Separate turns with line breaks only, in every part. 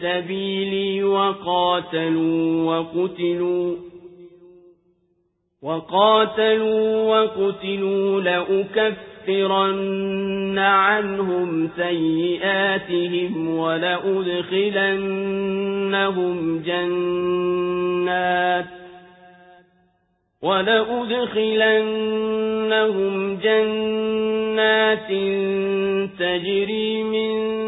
سبيلي وقاتلوا وقتلوا وقاتلوا وقتلوا لأكفرن عنهم سيئاتهم ولأدخلنهم جنات ولأدخلنهم جنات تجري من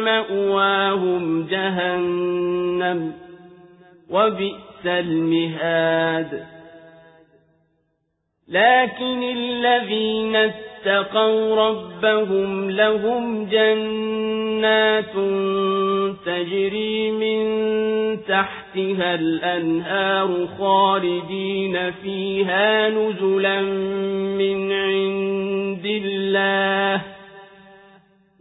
مأواهم جهنم وبئس المهاد. لكن الذين اتقوا ربهم لهم جنات تجري من تحتها الأنهار خالدين فيها نزلا من عند الله.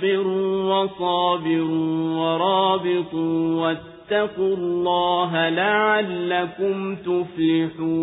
اصبروا وصابروا ورابطوا واتقوا الله لعلكم تفلحون